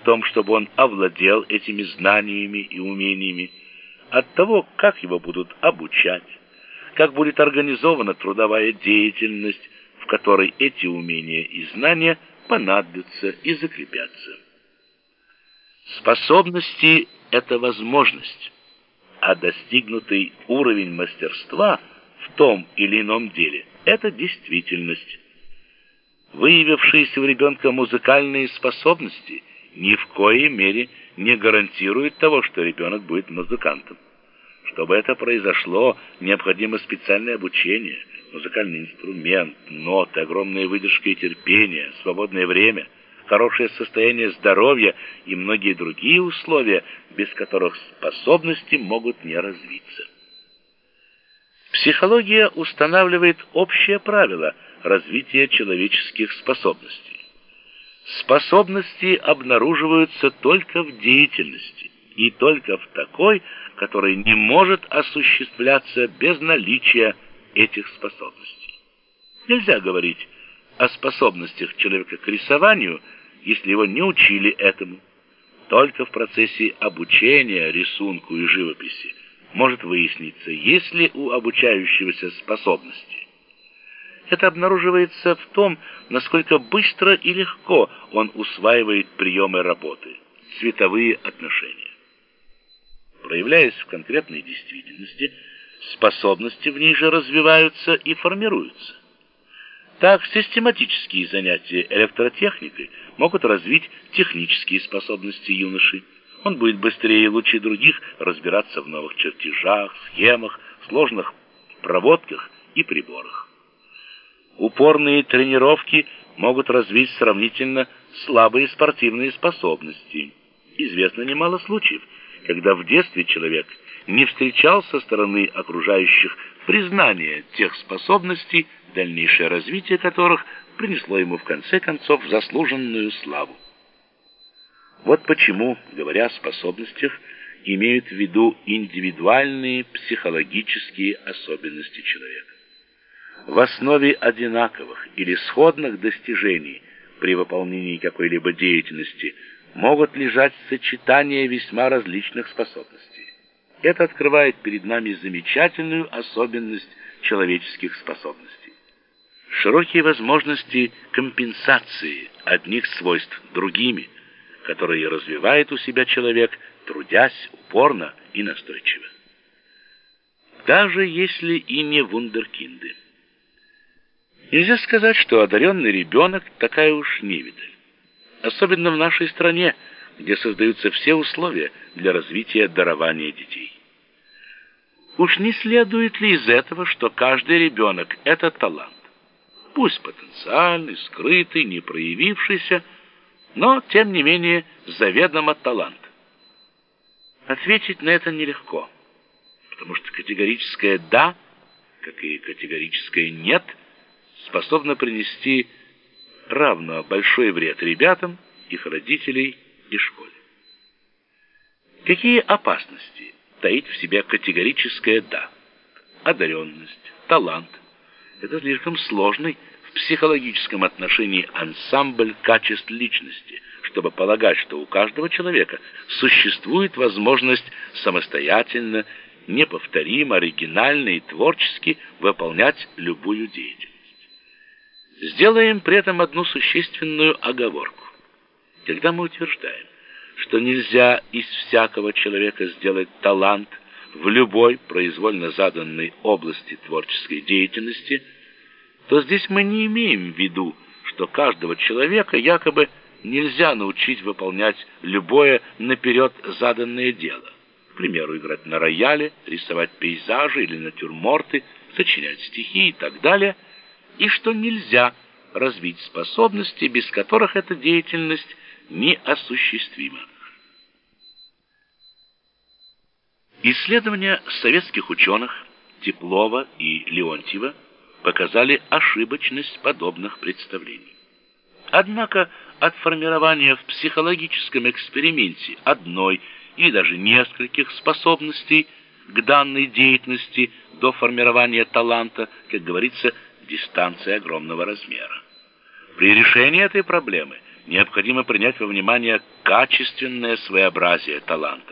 в том, чтобы он овладел этими знаниями и умениями, от того, как его будут обучать, как будет организована трудовая деятельность, в которой эти умения и знания понадобятся и закрепятся. Способности – это возможность, а достигнутый уровень мастерства в том или ином деле – это действительность. Выявившиеся у ребенка музыкальные способности ни в коей мере не гарантируют того, что ребенок будет музыкантом. Чтобы это произошло, необходимо специальное обучение, музыкальный инструмент, ноты, огромная выдержка и терпение, свободное время, хорошее состояние здоровья и многие другие условия, без которых способности могут не развиться. Психология устанавливает общее правило развития человеческих способностей. Способности обнаруживаются только в деятельности и только в такой, который не может осуществляться без наличия этих способностей. Нельзя говорить о способностях человека к рисованию, если его не учили этому. Только в процессе обучения рисунку и живописи может выясниться, есть ли у обучающегося способности. Это обнаруживается в том, насколько быстро и легко он усваивает приемы работы, цветовые отношения. Проявляясь в конкретной действительности, способности в ней же развиваются и формируются. Так, систематические занятия электротехникой могут развить технические способности юноши. Он будет быстрее и лучше других разбираться в новых чертежах, схемах, сложных проводках и приборах. Упорные тренировки могут развить сравнительно слабые спортивные способности. Известно немало случаев, когда в детстве человек не встречал со стороны окружающих признания тех способностей, дальнейшее развитие которых принесло ему в конце концов заслуженную славу. Вот почему, говоря о способностях, имеют в виду индивидуальные психологические особенности человека. В основе одинаковых или сходных достижений при выполнении какой-либо деятельности могут лежать сочетания весьма различных способностей. Это открывает перед нами замечательную особенность человеческих способностей. Широкие возможности компенсации одних свойств другими, которые развивает у себя человек, трудясь упорно и настойчиво. Даже если и не вундеркинды. Нельзя сказать, что одаренный ребенок такая уж невидаль. Особенно в нашей стране, где создаются все условия для развития дарования детей. Уж не следует ли из этого, что каждый ребенок – это талант? Пусть потенциальный, скрытый, не проявившийся, но, тем не менее, заведомо талант. Ответить на это нелегко, потому что категорическое «да», как и категорическое «нет», способно принести равно большой вред ребятам, их родителей и школе. Какие опасности таит в себе категорическое «да»? Одаренность, талант – это слишком сложный в психологическом отношении ансамбль качеств личности, чтобы полагать, что у каждого человека существует возможность самостоятельно, неповторимо, оригинально и творчески выполнять любую деятельность. Сделаем при этом одну существенную оговорку. Когда мы утверждаем, что нельзя из всякого человека сделать талант в любой произвольно заданной области творческой деятельности, то здесь мы не имеем в виду, что каждого человека якобы нельзя научить выполнять любое наперед заданное дело. К примеру, играть на рояле, рисовать пейзажи или натюрморты, сочинять стихи и так далее – и что нельзя развить способности, без которых эта деятельность неосуществима. Исследования советских ученых Теплова и Леонтьева показали ошибочность подобных представлений. Однако от формирования в психологическом эксперименте одной или даже нескольких способностей к данной деятельности до формирования таланта, как говорится, дистанция огромного размера. При решении этой проблемы необходимо принять во внимание качественное своеобразие таланта.